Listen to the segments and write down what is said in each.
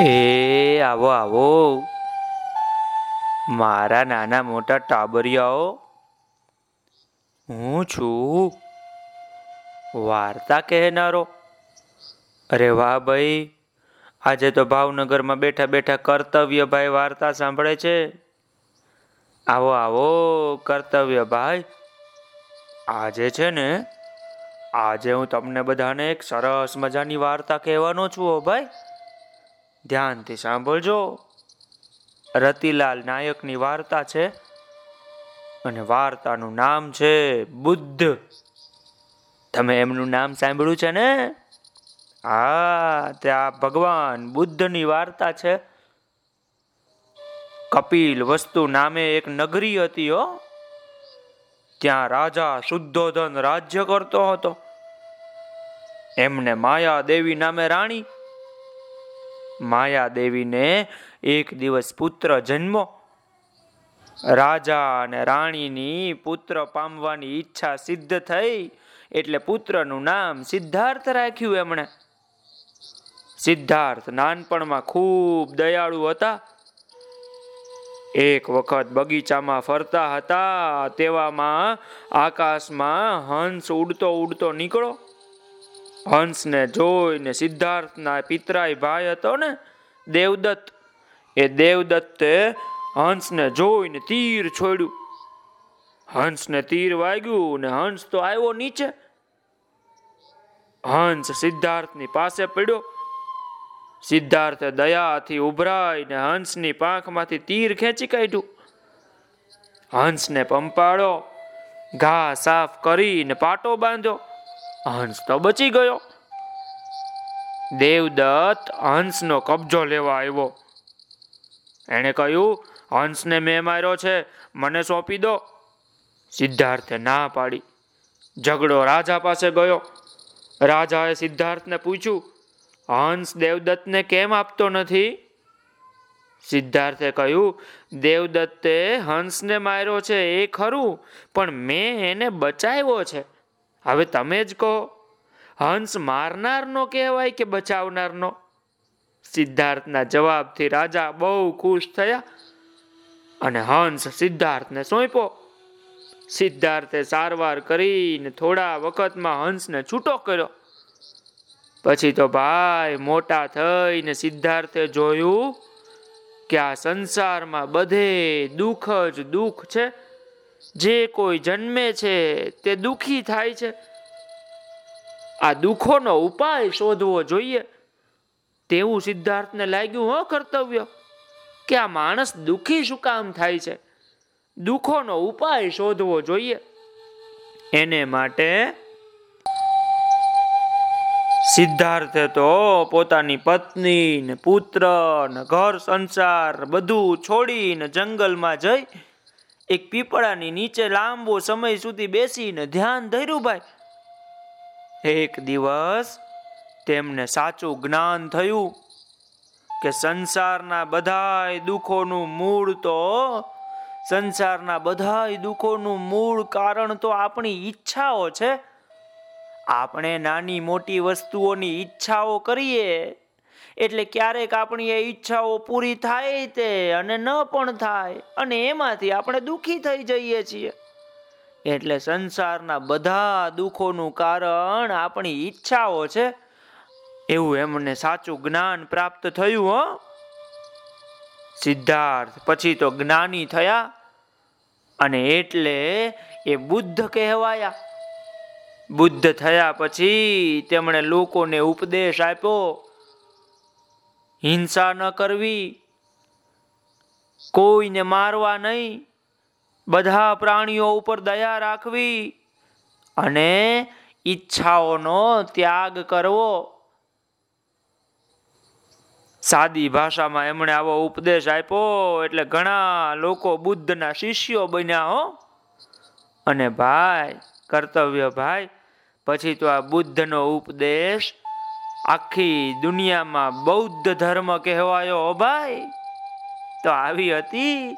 એ, આવો આવો. મારા નાના મોટા ટાબરિયાઓ, હું છું. વાર્તા કહેનારો. અરે વાહ ભાઈ, આજે તો ભાવનગરમાં બેઠા બેઠા કર્તવ્ય ભાઈ વાર્તા સાંભળે છે. આવો આવો, કર્તવ્ય ભાઈ. આજે છે ને, આજે હું તમને બધાને એક સરસ મજાની વાર્તા કહેવાનો છું ભાઈ. ધ્યાનથી સાંભળજો. રતિલાલ નાયકની વાર્તા છે અને વાર્તાનું નામ છે બુદ્ધ. તમે એમનું નામ સાંભળ્યું છે ને? હા, ત્યાં ભગવાન બુદ્ધની વાર્તા છે. કપિલ વસ્તુ નામે એક નગરી હતી હો. ત્યાં રાજા શુદ્ધોધન રાજ્ય કરતો હતો. એમને માયા દેવી નામે રાણી માયા દેવીને એક દિવસ પુત્ર જન્મો. રાજા અને રાણીની પુત્ર પામવાની ઈચ્છા સિદ્ધ થઈ એટલે પુત્રનું નામ સિદ્ધાર્થ રાખ્યું એમણે. સિદ્ધાર્થ નાનપણમાં ખૂબ દયાળુ હતા. એક વખત બગીચામાં ફરતા હતા, તેવામાં આકાશમાં હંસ ઉડતો ઉડતો નીકળો હંસને જોઈને સિદ્ધાર્થના પિતરાય ભાઈ હતો ને દેવદત્ત, એ દેવદત્તે હંસને જોઈને તીર છોડ્યું. હંસને તીર વાગ્યું ને હંસ તો આવ્યો નીચે. હંસ સિદ્ધાર્થની પાસે પડ્યો. સિદ્ધાર્થે દયાથી ઉભરાઈને હંસની પાંખમાંથી તીર ખેંચી કાઢ્યું. હંસને પંપાળો, ઘા સાફ કરીને પાટો બાંધ્યો. હંસ તો બચી ગયો. દેવદત્ત હંસનો કબજો લેવા આવ્યો. એણે કહ્યું, હંસને મેં માર્યો છે, મને સોંપી દો. સિદ્ધાર્થે ના પાડી. ઝઘડો રાજા પાસે ગયો. રાજાએ સિદ્ધાર્થને પૂછ્યું, હંસ દેવદત્તને કેમ આપતો નથી? સિદ્ધાર્થે કહ્યું, દેવદત્તે હંસને માર્યો છે એ ખરું, પણ મેં એને બચાવ્યો છે. હવે તમે જ કહો, હંસ મારનારનો કહેવાય કે બચાવનારનો? સિદ્ધાર્થના જવાબથી રાજા બહુ ખુશ થયા અને હંસ સિદ્ધાર્થને સોંપ્યો. સિદ્ધાર્થે સારવાર કરીને થોડા વખતમાં હંસને છૂટો કર્યો. પછી તો ભાઈ મોટા થઈને સિદ્ધાર્થે જોયું કે આ સંસારમાં બધે દુઃખ જ દુઃખ છે. જે કોઈ જન્મે છે, તે દુખી થાય છે. આ દુઃખોનો ઉપાય શોધવો જોઈએ. તેવું સિદ્ધાર્થને લાગ્યું, હો કર્તવ્ય, કે આ માણસ દુઃખી શું થાય છે? દુઃખોનો ઉપાય શોધવો જોઈએ. એને માટે સિદ્ધાર્થે તો પોતાની પત્ની ને પુત્ર ને ઘર સંસાર બધું છોડીને જંગલમાં જઈ એક પીપળાની નીચે લાંબો સમય સુધી બેસીને ધ્યાન ધર્યું ભાઈ. એક દિવસ તેમને સાચું જ્ઞાન થયું કે સંસારના બધાય દુઃખોનું મૂળ તો, સંસારના બધાય દુઃખોનું મૂળ કારણ તો આપણી ઈચ્છાઓ છે. આપણે નાની મોટી વસ્તુઓની ઈચ્છાઓ કરીએ એટલે ક્યારેક આપણી એ ઈચ્છાઓ પૂરી થાય તે અને ન પણ થાય અને એમાંથી આપણે દુઃખી થઈ જઈએ છીએ. એટલે સંસારના બધા દુઃખોનું કારણ આપણી ઈચ્છાઓ છે. એવું એમને સાચું જ્ઞાન પ્રાપ્ત થયું, હો. સિદ્ધાર્થ પછી તો જ્ઞાની થયા અને એટલે એ બુદ્ધ કહેવાયા. બુદ્ધ થયા પછી તેમણે લોકોને ઉપદેશ આપ્યો હિંસા ન કરવી, કોઈને મારવા નહીં, બધા પ્રાણીઓ ઉપર દયા રાખવી અને ઈચ્છાઓનો ત્યાગ કરવો. સાદી ભાષામાં એમણે આવો ઉપદેશ આપ્યો એટલે ઘણા લોકો બુદ્ધના શિષ્યો બન્યા હો. અને ભાઈ, કર્તવ્ય ભાઈ, પછી તો આ બુદ્ધનો ઉપદેશ આખી દુનિયામાં બૌદ્ધ ધર્મ કહેવાયો ભાઈ! તો આવી હતી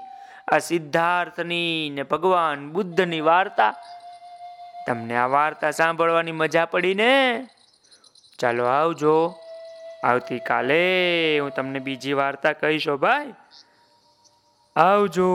આ સિદ્ધાર્થની ને ભગવાન બુદ્ધની વાર્તા. તમને આ વાર્તા સાંભળવાની મજા પડી ને? ચાલો આવજો. આવતીકાલે હું તમને બીજી વાર્તા કહીશો ભાઈ. આવજો.